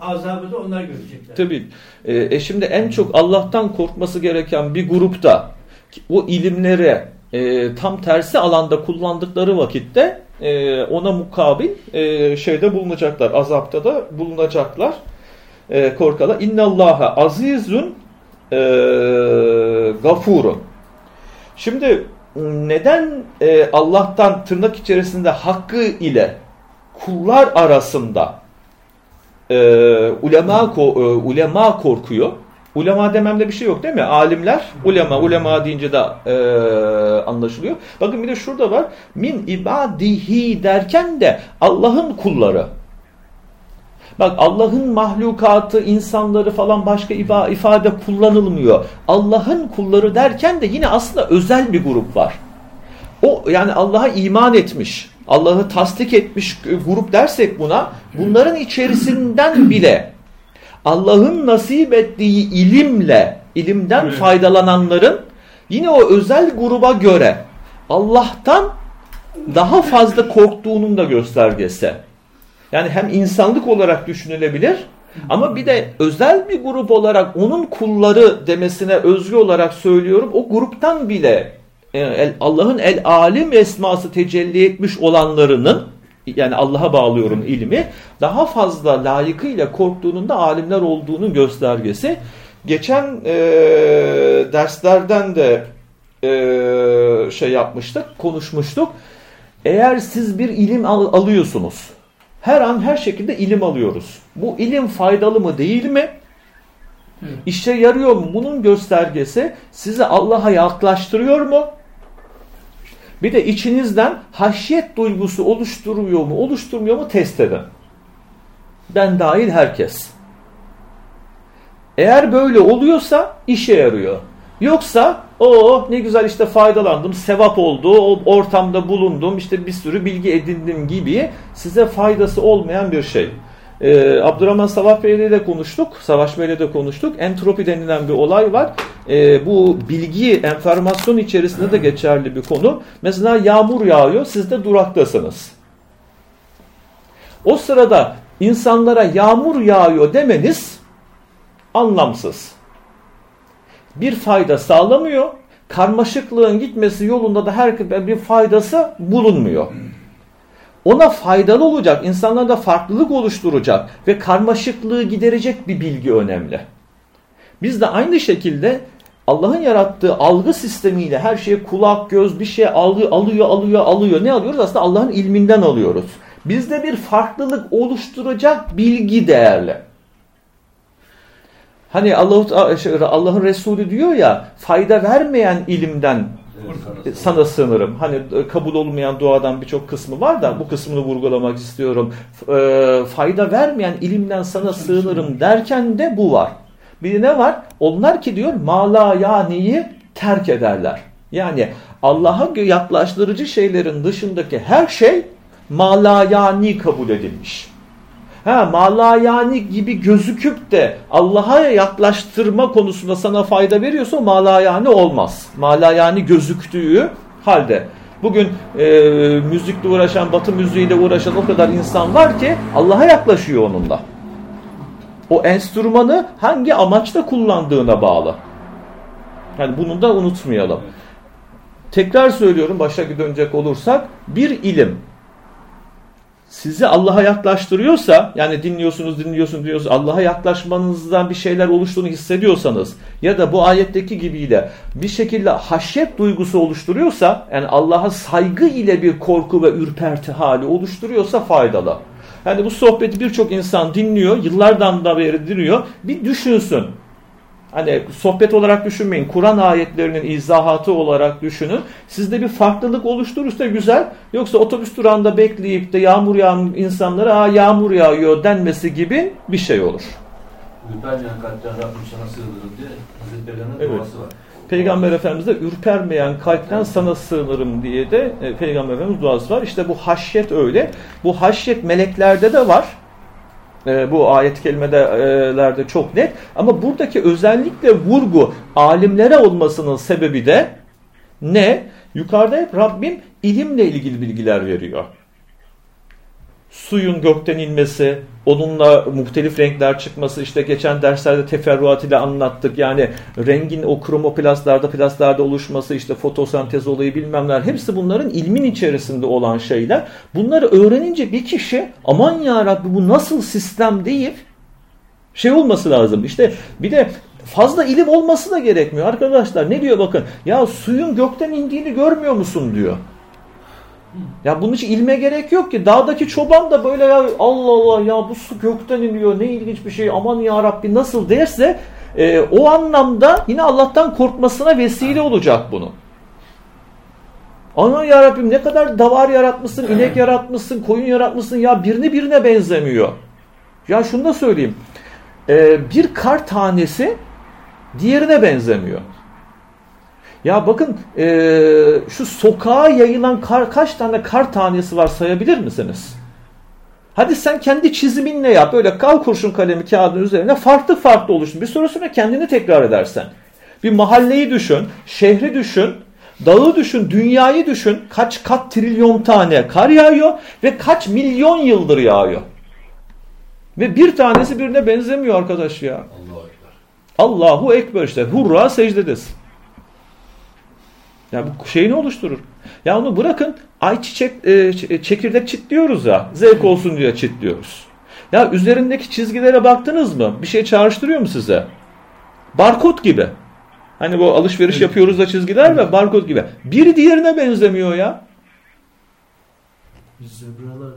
azabı da onlar görecekler. Tabii. E, e şimdi en çok Allah'tan korkması gereken bir grupta o ilimlere e, tam tersi alanda kullandıkları vakitte e, ona mukabil e, şeyde bulunacaklar. Azapta da bulunacaklar. E, korkala. İnnallaha azizun e, gafurun. Şimdi neden e, Allah'tan tırnak içerisinde hakkı ile kullar arasında e, ulema, e, ulema korkuyor. Ulema dememde bir şey yok değil mi? Alimler, ulema, ulema deyince de e, anlaşılıyor. Bakın bir de şurada var. Min ibadihi derken de Allah'ın kulları. Bak Allah'ın mahlukatı, insanları falan başka ifade kullanılmıyor. Allah'ın kulları derken de yine aslında özel bir grup var. O yani Allah'a iman etmiş, Allah'ı tasdik etmiş grup dersek buna, bunların içerisinden bile Allah'ın nasip ettiği ilimle, ilimden evet. faydalananların yine o özel gruba göre Allah'tan daha fazla korktuğunun da göstergesi. Yani hem insanlık olarak düşünülebilir ama bir de özel bir grup olarak onun kulları demesine özgü olarak söylüyorum. O gruptan bile Allah'ın el alim esması tecelli etmiş olanlarının yani Allah'a bağlıyorum ilmi daha fazla layıkıyla korktuğunun da alimler olduğunun göstergesi. Geçen e, derslerden de e, şey yapmıştık, konuşmuştuk. Eğer siz bir ilim al alıyorsunuz, her an her şekilde ilim alıyoruz. Bu ilim faydalı mı değil mi? İşe yarıyor mu? Bunun göstergesi sizi Allah'a yaklaştırıyor mu? Bir de içinizden haşyet duygusu oluşturuyor mu, oluşturmuyor mu test edin. Ben dahil herkes. Eğer böyle oluyorsa işe yarıyor. Yoksa o ne güzel işte faydalandım, sevap oldu, o ortamda bulundum, işte bir sürü bilgi edindim gibi size faydası olmayan bir şey. Ee, Abdurrahman Savaş Bey'le de konuştuk, Savaş Bey'le de konuştuk. Entropi denilen bir olay var. Ee, bu bilgi, enformasyon içerisinde de geçerli bir konu. Mesela yağmur yağıyor, siz de duraktasınız. O sırada insanlara yağmur yağıyor demeniz anlamsız. Bir fayda sağlamıyor. Karmaşıklığın gitmesi yolunda da her bir faydası bulunmuyor. Ona faydalı olacak, insanlarda farklılık oluşturacak ve karmaşıklığı giderecek bir bilgi önemli. Biz de aynı şekilde Allah'ın yarattığı algı sistemiyle her şeye kulak, göz bir şey alıyor, alıyor, alıyor. Ne alıyoruz? Aslında Allah'ın ilminden alıyoruz. Bizde bir farklılık oluşturacak bilgi değerli. Hani Allah Allah'ın Resulü diyor ya fayda vermeyen ilimden sana sığınırım. Hani e, kabul olmayan duadan birçok kısmı var da bu kısmını vurgulamak istiyorum. E, fayda vermeyen ilimden sana sığınırım derken de bu var. Bir ne var? Onlar ki diyor mala yaniyi terk ederler. Yani Allah'a yaklaştırıcı şeylerin dışındaki her şey malayani kabul edilmiş. Ha, malayani gibi gözüküp de Allah'a yaklaştırma konusunda sana fayda veriyorsa malayani olmaz. Malayani gözüktüğü halde. Bugün e, müzikle uğraşan, batı müziğiyle uğraşan o kadar insan var ki Allah'a yaklaşıyor onunla. O enstrümanı hangi amaçla kullandığına bağlı. Yani bunu da unutmayalım. Tekrar söylüyorum başa dönecek olursak bir ilim sizi Allah'a yaklaştırıyorsa yani dinliyorsunuz dinliyorsunuz dinliyorsunuz Allah'a yaklaşmanızdan bir şeyler oluştuğunu hissediyorsanız ya da bu ayetteki gibiyle bir şekilde haşyet duygusu oluşturuyorsa yani Allah'a saygı ile bir korku ve ürperti hali oluşturuyorsa faydalı. Yani bu sohbeti birçok insan dinliyor, yıllardan da beri dinliyor. Bir düşünsün. Hani sohbet olarak düşünmeyin. Kur'an ayetlerinin izahatı olarak düşünün. Sizde bir farklılık oluşturursa güzel. Yoksa otobüs durağında bekleyip de yağmur yağan insanlara Aa, yağmur yağıyor denmesi gibi bir şey olur. Ürpermeyen kalpten Rabbim sana sığınırım diye Hazreti Peygamber'in evet. duası var. Peygamber Efendimiz de ürpermeyen kalpten sana sığınırım diye de e, Peygamber Efendimiz duası var. İşte bu haşyet öyle. Bu haşyet meleklerde de var. E, bu ayet-i kelimelerde çok net. Ama buradaki özellikle vurgu alimlere olmasının sebebi de ne? Yukarıda hep Rabbim ilimle ilgili bilgiler veriyor suyun gökten inmesi, onunla muhtelif renkler çıkması, işte geçen derslerde teferruat ile anlattık. Yani rengin o kromoplastlarda, plastlarda oluşması, işte fotosentez olayı bilmemler hepsi bunların ilmin içerisinde olan şeyler. Bunları öğrenince bir kişi aman ya Rabbi bu nasıl sistem deyip şey olması lazım. İşte bir de fazla ilim olması da gerekmiyor arkadaşlar. Ne diyor bakın ya suyun gökten indiğini görmüyor musun diyor. Ya bunun için ilme gerek yok ki. Dağdaki çoban da böyle ya Allah Allah ya bu su gökten iniyor ne ilginç bir şey aman ya Rabbi nasıl derse e, o anlamda yine Allah'tan korkmasına vesile olacak bunu. Aman ya Rabbim ne kadar davar yaratmışsın, inek yaratmışsın, koyun yaratmışsın ya birini birine benzemiyor. Ya şunu da söyleyeyim. E, bir kar tanesi diğerine benzemiyor. Ya bakın e, şu sokağa yayılan kar, kaç tane kar tanesi var sayabilir misiniz? Hadi sen kendi çiziminle yap. Öyle kal kurşun kalemi kağıdın üzerine farklı farklı oluşsun. Bir süre sonra kendini tekrar edersen. Bir mahalleyi düşün, şehri düşün, dağı düşün, dünyayı düşün. Kaç kat trilyon tane kar yağıyor ve kaç milyon yıldır yağıyor. Ve bir tanesi birine benzemiyor arkadaş ya. Allahu Ekber. Allahu Ekber işte. Hurra secdedesin. Ya bu şeyini oluşturur. Ya onu bırakın ay çiçek e, e, çekirdek çitliyoruz ya. Zevk olsun diye çitliyoruz. Ya üzerindeki çizgilere baktınız mı? Bir şey çağrıştırıyor mu size? Barkod gibi. Hani bu alışveriş evet. yapıyoruz da çizgiler ve barkod gibi. Biri diğerine benzemiyor ya. Zebralar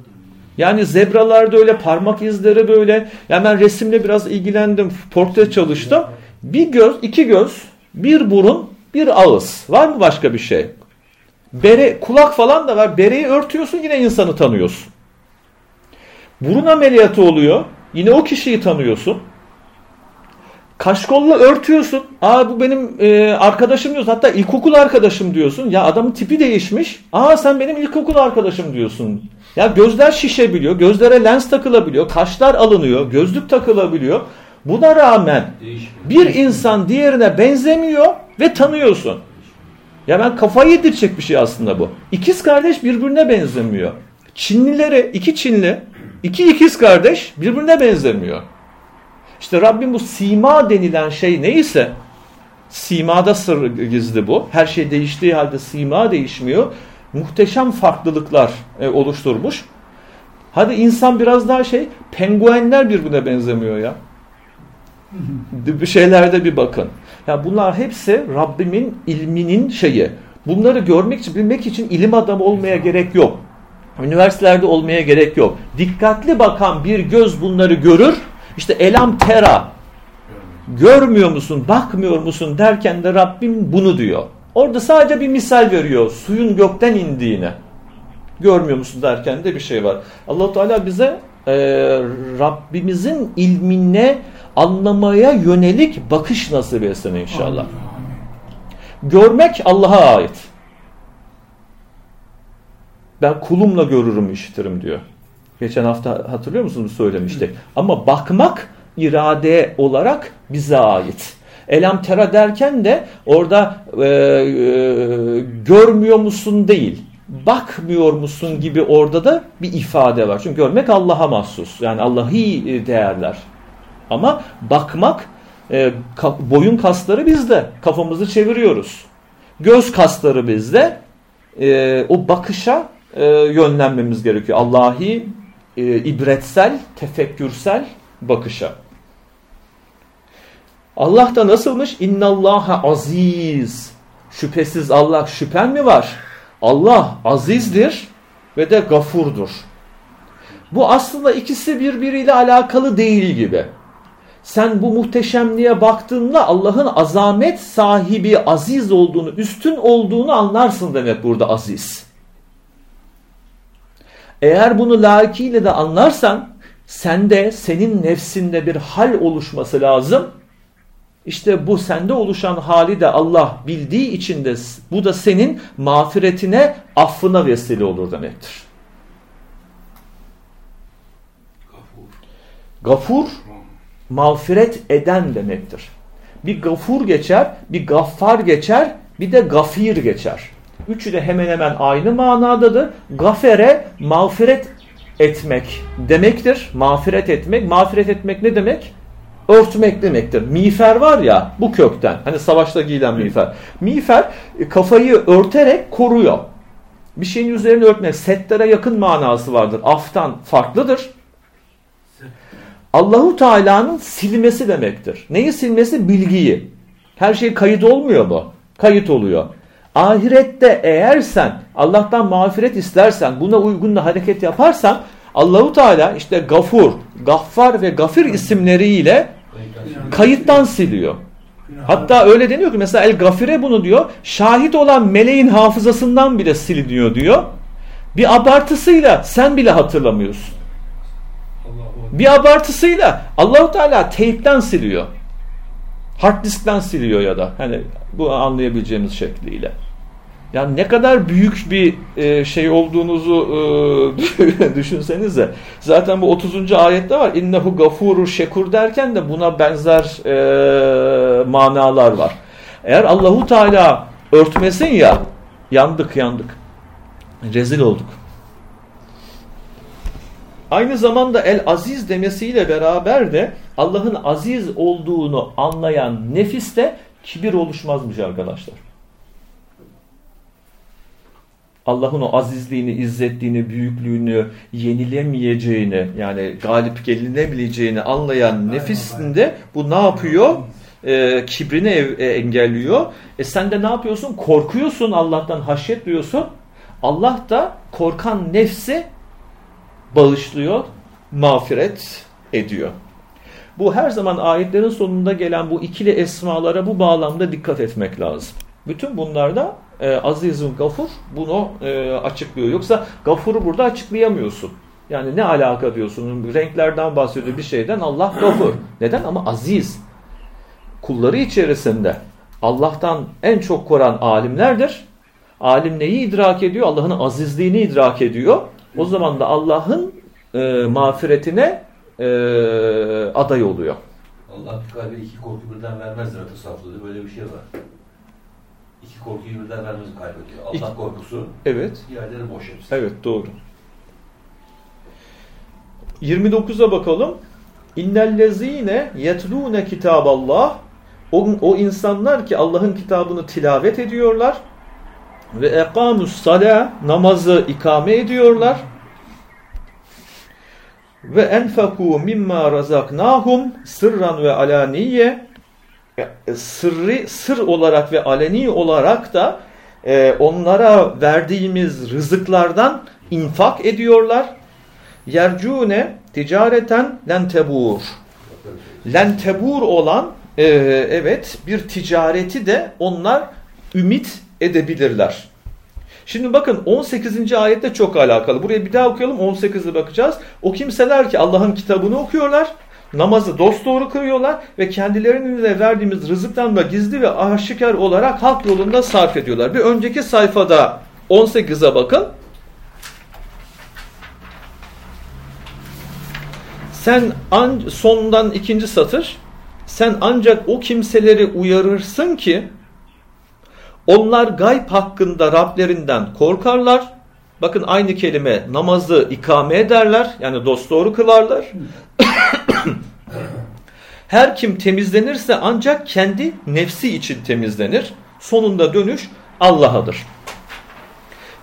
yani zebralarda öyle, parmak izleri böyle. Yani ben resimle biraz ilgilendim, portre çalıştım. Bir göz, iki göz, bir burun, bir ağız. Var mı başka bir şey? Bere, kulak falan da var. Bereyi örtüyorsun yine insanı tanıyorsun. Burun ameliyatı oluyor. Yine o kişiyi tanıyorsun. Kaşkolla örtüyorsun. Aa bu benim e, arkadaşım diyorsun. Hatta ilkokul arkadaşım diyorsun. Ya adamın tipi değişmiş. Aa sen benim ilkokul arkadaşım diyorsun. Ya gözler şişebiliyor. Gözlere lens takılabiliyor. Kaşlar alınıyor. Gözlük takılabiliyor. Buna rağmen bir insan diğerine benzemiyor ve tanıyorsun. Ya ben kafayı yedirecek bir şey aslında bu. İkiz kardeş birbirine benzemiyor. Çinlileri, iki Çinli, iki ikiz kardeş birbirine benzemiyor. İşte Rabbim bu sima denilen şey neyse, simada sır gizli bu. Her şey değiştiği halde sima değişmiyor. Muhteşem farklılıklar e, oluşturmuş. Hadi insan biraz daha şey, penguenler birbirine benzemiyor ya. Bir şeylerde bir bakın. Ya bunlar hepsi Rabbimin ilminin şeyi. Bunları görmek için, bilmek için ilim adamı olmaya gerek yok. Üniversitelerde olmaya gerek yok. Dikkatli bakan bir göz bunları görür. İşte elam tera. Görmüyor musun, bakmıyor musun derken de Rabbim bunu diyor. Orada sadece bir misal veriyor. Suyun gökten indiğine. Görmüyor musun derken de bir şey var. allah Teala bize e, Rabbimizin ilmine anlamaya yönelik bakış nasip etsin inşallah. Görmek Allah'a ait. Ben kulumla görürüm, işitirim diyor. Geçen hafta hatırlıyor musunuz söylemiştik. Ama bakmak irade olarak bize ait. Elam tera derken de orada e, e, görmüyor musun değil, bakmıyor musun gibi orada da bir ifade var. Çünkü görmek Allah'a mahsus. Yani Allah'i değerler. Ama bakmak e, ka, boyun kasları bizde. Kafamızı çeviriyoruz. Göz kasları bizde. E, o bakışa e, yönlenmemiz gerekiyor. Allahi e, ibretsel, tefekkürsel bakışa. Allah da nasılmış? İnnallaha aziz. Şüphesiz Allah şüphen mi var? Allah azizdir ve de gafurdur. Bu aslında ikisi birbiriyle alakalı değil gibi. Sen bu muhteşemliğe baktığında Allah'ın azamet sahibi aziz olduğunu, üstün olduğunu anlarsın demek burada aziz. Eğer bunu layıkıyla de anlarsan sende, senin nefsinde bir hal oluşması lazım. İşte bu sende oluşan hali de Allah bildiği için de bu da senin mağfiretine, affına vesile olur demektir. Gafur, mağfiret eden demektir. Bir gafur geçer, bir gaffar geçer, bir de gafir geçer. Üçü de hemen hemen aynı manadadır. Gafere mağfiret etmek demektir. Mağfiret etmek. Mağfiret etmek ne demek? Örtmek demektir. Miğfer var ya bu kökten. Hani savaşta giyilen miğfer. Miğfer e, kafayı örterek koruyor. Bir şeyin üzerine örtmek. Settere yakın manası vardır. Aftan farklıdır. Allahu Teala'nın silmesi demektir. Neyi silmesi? Bilgiyi. Her şey kayıt olmuyor mu? Kayıt oluyor. Ahirette eğer sen Allah'tan mağfiret istersen, buna uygun da hareket yaparsan Allahu Teala işte Gafur, Gaffar ve Gafir isimleriyle kayıttan siliyor. Hatta öyle deniyor ki mesela El Gafire bunu diyor, şahit olan meleğin hafızasından bile siliniyor diyor. Bir abartısıyla sen bile hatırlamıyorsun. Bir abartısıyla Allahu Teala teypten siliyor. Hard diskten siliyor ya da hani bu anlayabileceğimiz şekliyle. Yani ne kadar büyük bir e, şey olduğunuzu e, düşünsenize. Zaten bu 30. ayette var. İnnehu gafurur şekur derken de buna benzer e, manalar var. Eğer Allahu Teala örtmesin ya yandık yandık. Rezil olduk. Aynı zamanda El Aziz demesiyle beraber de Allah'ın aziz olduğunu anlayan nefiste kibir oluşmazmış arkadaşlar. Allah'ın o azizliğini, izzetliğini, büyüklüğünü, yenilemeyeceğini yani galip gelinebileceğini anlayan nefisinde bu ne yapıyor? Ee, kibrini ev, e, engelliyor. E sen de ne yapıyorsun? Korkuyorsun Allah'tan, haşyet duyuyorsun. Allah da korkan nefsi bağışlıyor, mağfiret ediyor. Bu her zaman ayetlerin sonunda gelen bu ikili esmalara bu bağlamda dikkat etmek lazım. Bütün bunlarda e, azizun gafur bunu e, açıklıyor. Yoksa gafuru burada açıklayamıyorsun. Yani ne alaka diyorsun? Renklerden bahsediyor bir şeyden Allah gafur. Neden? Ama aziz. Kulları içerisinde Allah'tan en çok koran alimlerdir. Alim neyi idrak ediyor? Allah'ın azizliğini idrak ediyor. O zaman da Allah'ın e, mağfiretine e, aday oluyor. Allah kalbe iki korku birden vermezdir saflığı. Böyle bir şey var. İki korkuyu birden vermez kalbe diyor. Allah İki- korkusu, Evet. diğerleri boş hepsi. Evet doğru. 29'a bakalım. İnnellezine yetlûne kitaballah o, o insanlar ki Allah'ın kitabını tilavet ediyorlar ve ekamus sala namazı ikame ediyorlar ve enfekû mimma razaknahum sırran ve alaniye sırrı sır olarak ve aleni olarak da e, onlara verdiğimiz rızıklardan infak ediyorlar. Yercune ticareten lentebur. Lentebur olan e, evet bir ticareti de onlar ümit edebilirler. Şimdi bakın 18. ayette çok alakalı. Buraya bir daha okuyalım 18'e bakacağız. O kimseler ki Allah'ın kitabını okuyorlar, namazı dosdoğru kırıyorlar ve kendilerine verdiğimiz rızıktan da gizli ve aşikar olarak halk yolunda sarf ediyorlar. Bir önceki sayfada 18'e bakın. Sen an, sondan ikinci satır. Sen ancak o kimseleri uyarırsın ki onlar gayb hakkında Rablerinden korkarlar. Bakın aynı kelime namazı ikame ederler. Yani dosdoğru kılarlar. Her kim temizlenirse ancak kendi nefsi için temizlenir. Sonunda dönüş Allah'adır.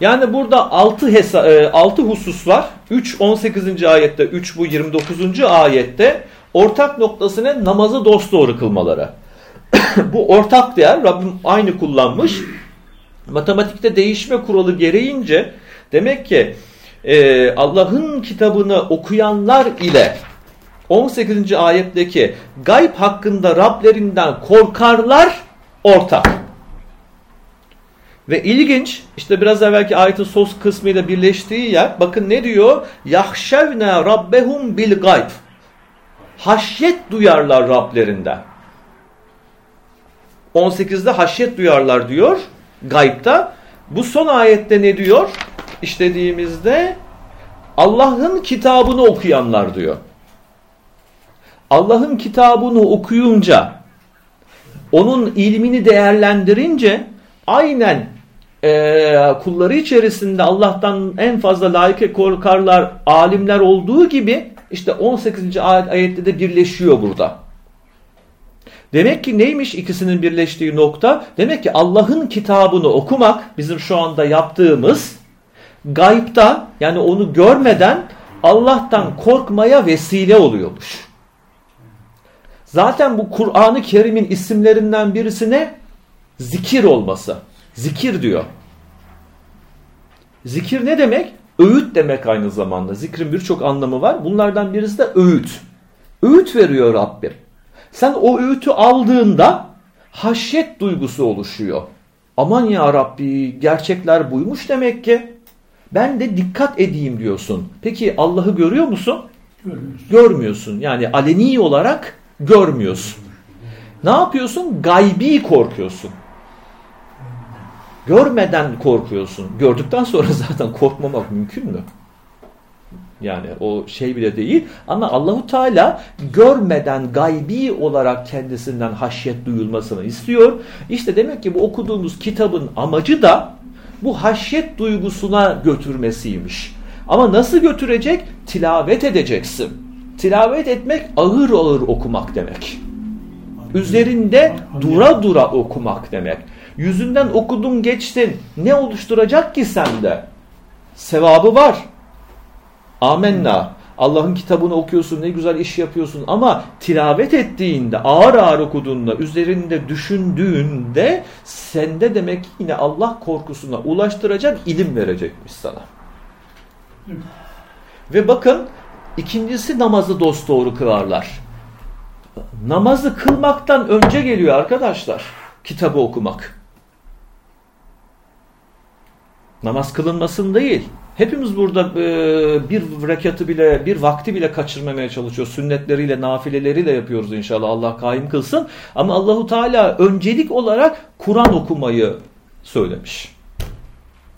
Yani burada 6 hesa 6 husus var. 3 18. ayette, 3 bu 29. ayette ortak noktası ne? Namazı dosdoğru kılmaları. bu ortak değer Rabbim aynı kullanmış. Matematikte değişme kuralı gereğince demek ki e, Allah'ın kitabını okuyanlar ile 18. ayetteki gayb hakkında Rablerinden korkarlar ortak. Ve ilginç işte biraz evvelki ayetin sos kısmıyla birleştiği yer bakın ne diyor? Yahşevne rabbehum bil gayb. Haşyet duyarlar Rablerinden. 18'de haşyet duyarlar diyor gaybta. Bu son ayette ne diyor? İşlediğimizde Allah'ın kitabını okuyanlar diyor. Allah'ın kitabını okuyunca onun ilmini değerlendirince aynen e, kulları içerisinde Allah'tan en fazla layık korkarlar alimler olduğu gibi işte 18. ayet, ayette de birleşiyor burada. Demek ki neymiş ikisinin birleştiği nokta? Demek ki Allah'ın kitabını okumak bizim şu anda yaptığımız gaybta yani onu görmeden Allah'tan korkmaya vesile oluyormuş. Zaten bu Kur'an-ı Kerim'in isimlerinden birisi ne? Zikir olması. Zikir diyor. Zikir ne demek? Öğüt demek aynı zamanda. Zikrin birçok anlamı var. Bunlardan birisi de öğüt. Öğüt veriyor Rabbim. Sen o öğütü aldığında haşyet duygusu oluşuyor. Aman ya Rabbi gerçekler buymuş demek ki. Ben de dikkat edeyim diyorsun. Peki Allah'ı görüyor musun? Görüyoruz. Görmüyorsun. Yani aleni olarak görmüyorsun. Ne yapıyorsun? Gaybi korkuyorsun. Görmeden korkuyorsun. Gördükten sonra zaten korkmamak mümkün mü? Yani o şey bile değil. Ama Allahu Teala görmeden gaybi olarak kendisinden haşyet duyulmasını istiyor. İşte demek ki bu okuduğumuz kitabın amacı da bu haşyet duygusuna götürmesiymiş. Ama nasıl götürecek? Tilavet edeceksin. Tilavet etmek ağır ağır okumak demek. Üzerinde dura dura okumak demek. Yüzünden okudun geçtin. Ne oluşturacak ki sende? Sevabı var. Amenna. Allah'ın kitabını okuyorsun, ne güzel iş yapıyorsun ama tilavet ettiğinde, ağır ağır okuduğunda, üzerinde düşündüğünde sende demek yine Allah korkusuna ulaştıracak ilim verecekmiş sana. Ve bakın ikincisi namazı dosdoğru kılarlar. Namazı kılmaktan önce geliyor arkadaşlar kitabı okumak. Namaz kılınmasın değil. Hepimiz burada e, bir rekatı bile, bir vakti bile kaçırmamaya çalışıyoruz. Sünnetleriyle, nafileleriyle yapıyoruz inşallah Allah kaim kılsın. Ama Allahu Teala öncelik olarak Kur'an okumayı söylemiş.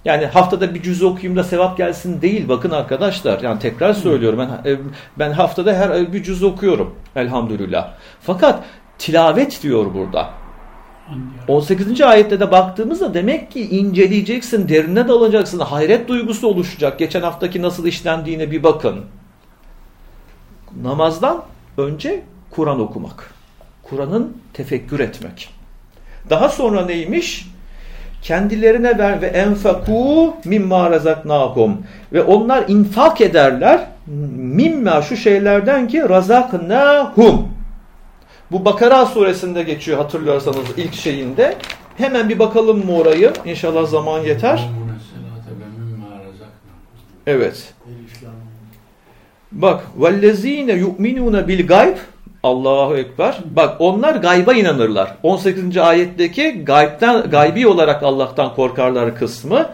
Yani haftada bir cüz okuyayım da sevap gelsin değil bakın arkadaşlar. Yani tekrar söylüyorum ben e, ben haftada her bir cüz okuyorum elhamdülillah. Fakat tilavet diyor burada. 18. ayette de baktığımızda demek ki inceleyeceksin, derine dalacaksın, hayret duygusu oluşacak. Geçen haftaki nasıl işlendiğine bir bakın. Namazdan önce Kur'an okumak. Kur'an'ın tefekkür etmek. Daha sonra neymiş? Kendilerine ver ve enfaku mimma razaknahum ve onlar infak ederler mimma şu şeylerden ki razaknahum bu Bakara suresinde geçiyor hatırlıyorsanız ilk şeyinde. Hemen bir bakalım mı orayı? İnşallah zaman yeter. Evet. Bak vellezine yu'minuna bil gayb Allahu ekber. Bak onlar gayba inanırlar. 18. ayetteki gaybden gaybi olarak Allah'tan korkarlar kısmı.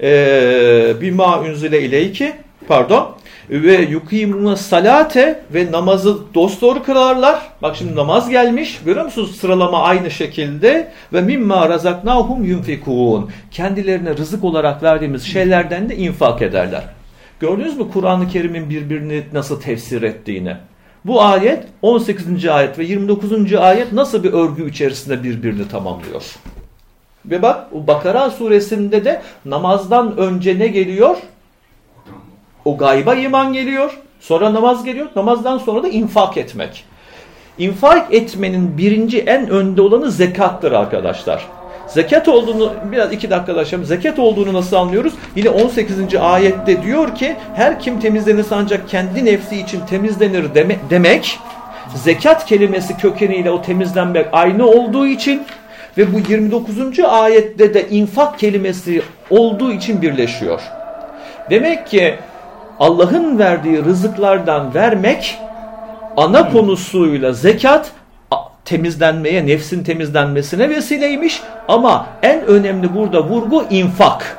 Ee, bima unzile ileyki pardon ve yukimuna salate ve namazı dosdoğru kılarlar. Bak şimdi namaz gelmiş. Görüyor musunuz sıralama aynı şekilde ve mimma razaknahum yunfikun. Kendilerine rızık olarak verdiğimiz şeylerden de infak ederler. Gördünüz mü Kur'an-ı Kerim'in birbirini nasıl tefsir ettiğini? Bu ayet 18. ayet ve 29. ayet nasıl bir örgü içerisinde birbirini tamamlıyor? Ve bak Bakara suresinde de namazdan önce ne geliyor? O gayba iman geliyor. Sonra namaz geliyor. Namazdan sonra da infak etmek. İnfak etmenin birinci en önde olanı zekattır arkadaşlar. Zekat olduğunu biraz iki dakika arkadaşlar zekat olduğunu nasıl anlıyoruz? Yine 18. ayette diyor ki her kim temizlenir ancak kendi nefsi için temizlenir deme, demek zekat kelimesi kökeniyle o temizlenmek aynı olduğu için ve bu 29. ayette de infak kelimesi olduğu için birleşiyor. Demek ki Allah'ın verdiği rızıklardan vermek ana konusuyla zekat temizlenmeye, nefsin temizlenmesine vesileymiş ama en önemli burada vurgu infak.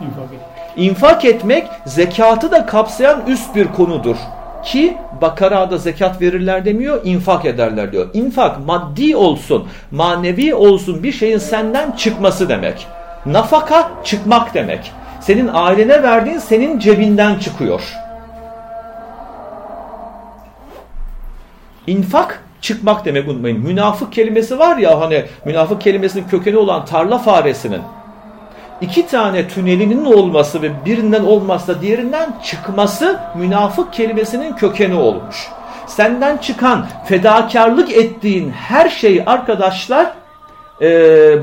İnfak, infak etmek zekatı da kapsayan üst bir konudur. Ki Bakara'da zekat verirler demiyor, infak ederler diyor. İnfak maddi olsun, manevi olsun bir şeyin senden çıkması demek. Nafaka çıkmak demek. Senin ailene verdiğin senin cebinden çıkıyor. İnfak çıkmak demek unutmayın. Münafık kelimesi var ya hani münafık kelimesinin kökeni olan tarla faresinin iki tane tünelinin olması ve birinden olmazsa diğerinden çıkması münafık kelimesinin kökeni olmuş. Senden çıkan fedakarlık ettiğin her şey arkadaşlar e,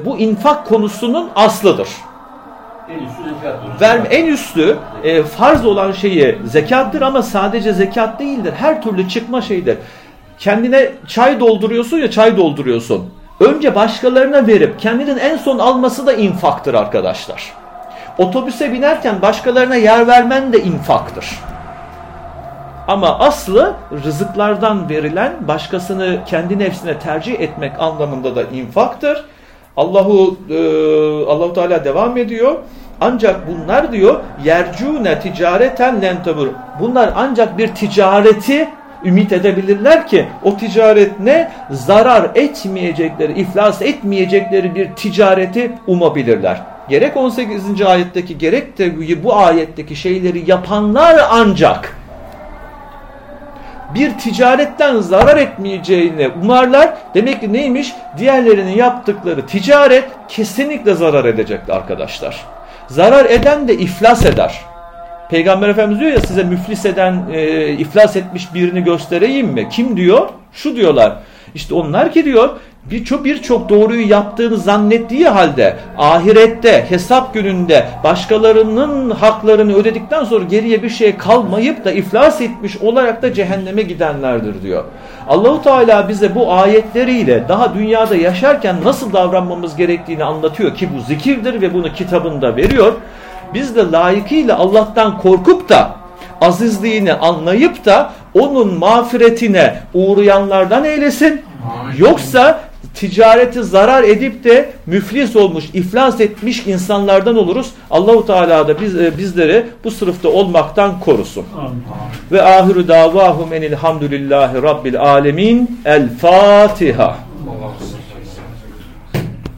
bu infak konusunun aslıdır. Verme, en üstü e, farz olan şeyi zekattır ama sadece zekat değildir. Her türlü çıkma şeydir. Kendine çay dolduruyorsun ya çay dolduruyorsun. Önce başkalarına verip kendinin en son alması da infaktır arkadaşlar. Otobüse binerken başkalarına yer vermen de infaktır. Ama aslı rızıklardan verilen başkasını kendi nefsine tercih etmek anlamında da infaktır. Allahu e, Allahu Teala devam ediyor. Ancak bunlar diyor yercune ticareten lentabur. Bunlar ancak bir ticareti ümit edebilirler ki o ticaret ne? Zarar etmeyecekleri, iflas etmeyecekleri bir ticareti umabilirler. Gerek 18. ayetteki gerek de bu ayetteki şeyleri yapanlar ancak bir ticaretten zarar etmeyeceğini umarlar. Demek ki neymiş? Diğerlerinin yaptıkları ticaret kesinlikle zarar edecekti arkadaşlar. Zarar eden de iflas eder. Peygamber Efendimiz diyor ya size müflis eden, e, iflas etmiş birini göstereyim mi? Kim diyor? Şu diyorlar. İşte onlar ki diyor birçok birçok doğruyu yaptığını zannettiği halde ahirette hesap gününde başkalarının haklarını ödedikten sonra geriye bir şey kalmayıp da iflas etmiş olarak da cehenneme gidenlerdir diyor. Allahu Teala bize bu ayetleriyle daha dünyada yaşarken nasıl davranmamız gerektiğini anlatıyor ki bu zikirdir ve bunu kitabında veriyor. Biz de layıkıyla Allah'tan korkup da azizliğini anlayıp da onun mağfiretine uğrayanlardan eylesin. Yoksa ticareti zarar edip de müflis olmuş, iflas etmiş insanlardan oluruz. Allahu Teala da biz, e, bizleri bu sınıfta olmaktan korusun. Amin. Ve ahiru davahum enilhamdülillahi rabbil alemin. El Fatiha.